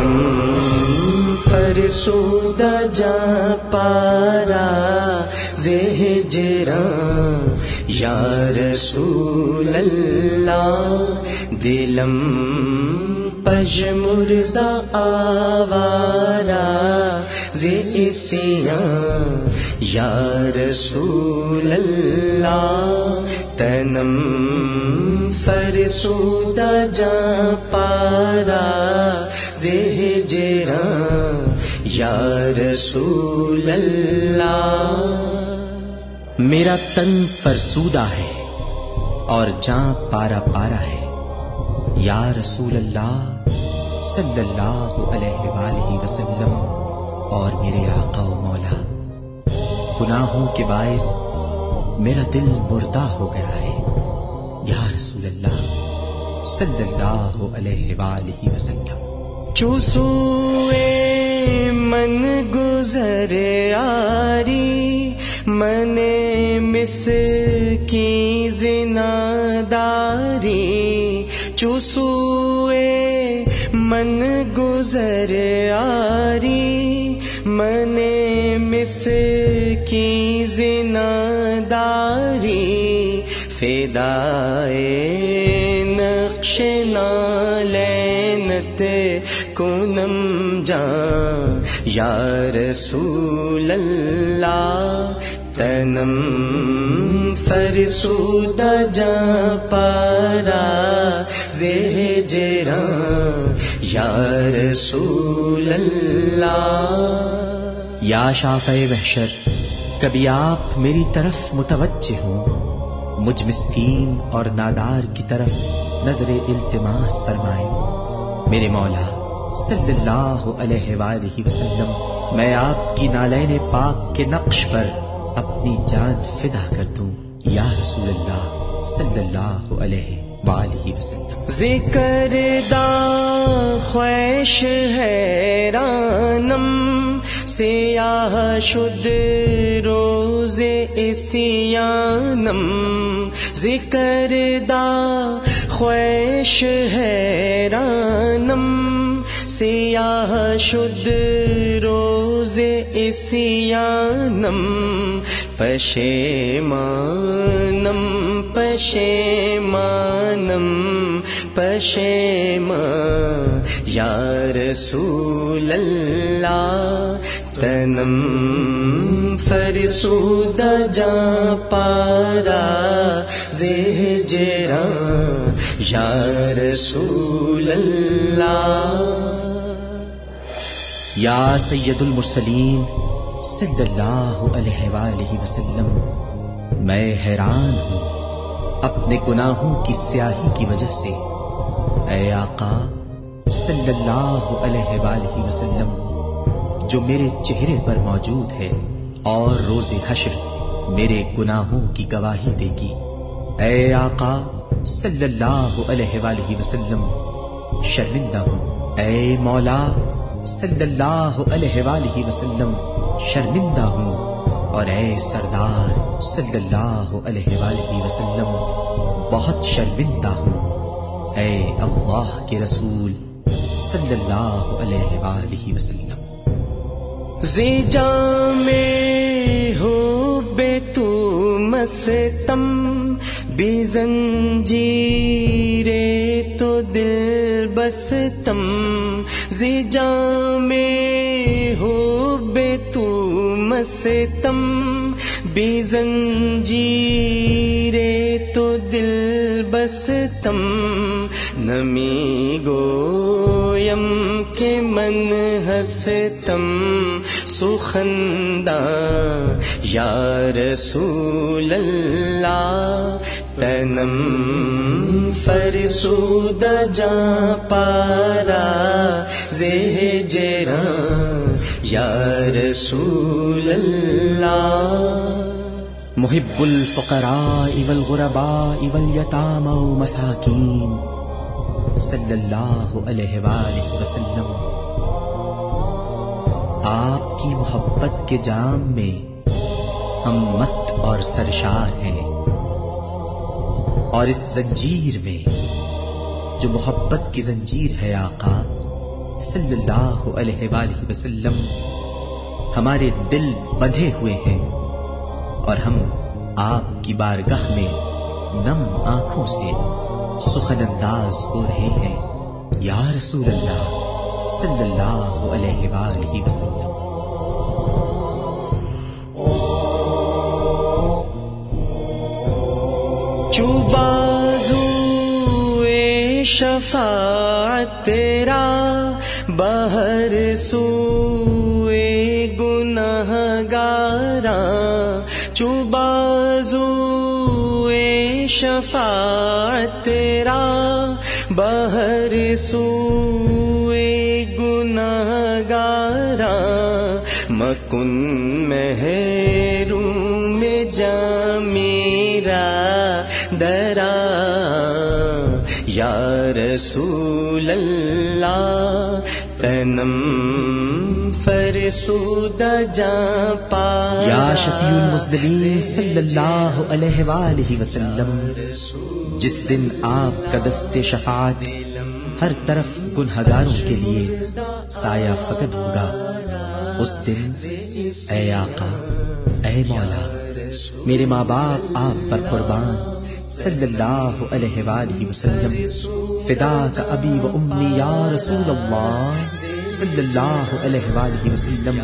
تنم فرسود جا پارا زہجرا یا رسول اللہ، دلم پج مردہ آوارا زیسیاں یا رسول اللہ، تنم فرسود جا پارا۔ زہجرا، یا رسول اللہ۔ میرا تن فرسودہ ہے اور جاں پارا پارا ہے۔ یا رسول اللہ صلی اللہ علیہ وآلہ وسلم اور میرے آقا و مولا، گناہوں کے باعث میرا دل مردہ ہو گیا ہے۔ یا رسول اللہ صلی اللہ علیہ وآلہ وسلم۔ چوسوئے من گزر آری من مس کی زناداری چوسوئے من گزر آری من مس کی زناداری فدائے نقش نالینت کنم جان، یا رسول اللہ تنم فرسود جا پارا زہجرا یا رسول اللہ یا شافع وحشر کبھی آپ میری طرف متوجہ ہوں، مجھ مسکین اور نادار کی طرف۔ نظر التماس فرمائیں میرے مولا، صلی اللہ علیہ وآلہ وسلم، میں آپ کی نالین پاک کے نقش پر اپنی جان فدا کر دوں۔ یا رسول اللہ، صلی اللہ علیہ وآلہ وسلم۔ ذکر دا خویش حیرانم، سیاہ شد روز اسیانم۔ ذکر دا خویش حیرانم، سیاہ شد روز اسیانم۔ پشیمانم پشیمانم پشیما یا رسول اللہ تنم فرسود جا پارا زہجرا یا رسول اللہ یا سید المرسلین صلی اللہ علیہ وآلہ وسلم، میں حیران ہوں اپنے گناہوں کی سیاہی کی وجہ سے۔ اے آقا، صلی اللہ علیہ وآلہ وسلم، جو میرے چہرے پر موجود ہے اور روز حشر میرے گناہوں کی گواہی دے گی۔ اے آقا، صلی اللہ علیہ وآلہ وسلم، شرمندہ ہوں۔ اے مولا، صلی اللہ علیہ وآلہ وسلم شرمندہ ہوں۔ اور اے سردار صلی اللہ علیہ وآلہ وسلم، بہت شرمندہ ہوں۔ اے اللہ کے رسول صلی اللہ علیہ وآلہ وسلم۔ زیجا میں ہو بے تو مستم بے زنجیرے تو دل بستم زیجا میں ہو بے تو مستم بے زنجیرے تو دل بستم نمی گویم کے من ہستم سخندہ یا رسول اللہ تنم فرسود جا پارا زہجرا یا رسول اللہ۔ محب الفقراء والغرباء والیتامى ومساکین صلی اللہ علیہ وآلہ وسلم۔ آپ کی محبت کے جام میں ہم مست اور سرشار ہیں۔ اور اس زنجیر میں جو محبت کی زنجیر ہے آقا صلی اللہ علیہ وآلہ وسلم، ہمارے دل بندھے ہوئے ہیں اور ہم آپ کی بارگاہ میں نم آنکھوں سے سخن انداز ہو رہے ہیں۔ یا رسول اللہ صلی اللہ علیہ وآلہ وسلم۔ چوبازو شفاعت تیرا، بہر سوئے گناہ گارا چوبازو شفاعت تیرا، بہر سوئے گناہ گارا مکن محروم میں جا میرا درا یا رسول اللہ، تنم فرسود جا پا یا شفیع المزدلین صلی اللہ علیہ وآلہ وسلم، جس دن آپ کا دست شفاعت ہر طرف گنہگاروں کے لیے سایہ فقد ہوگا اس دن اے آقا، اے مولا میرے ماں باپ، آپ پر قربان۔ صلی اللہ علیہ وآلہ وسلم۔ فدا کا ابی و امی یا رسول اللہ۔ صلی اللہ علیہ وآلہ وسلم۔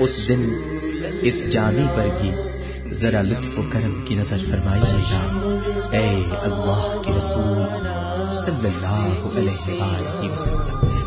اس دن اس جامع پر بھی ذرا لطف و کرم کی نظر فرمائیے گا۔ اے اللہ کے رسول، صلی اللہ علیہ وآلہ وسلم۔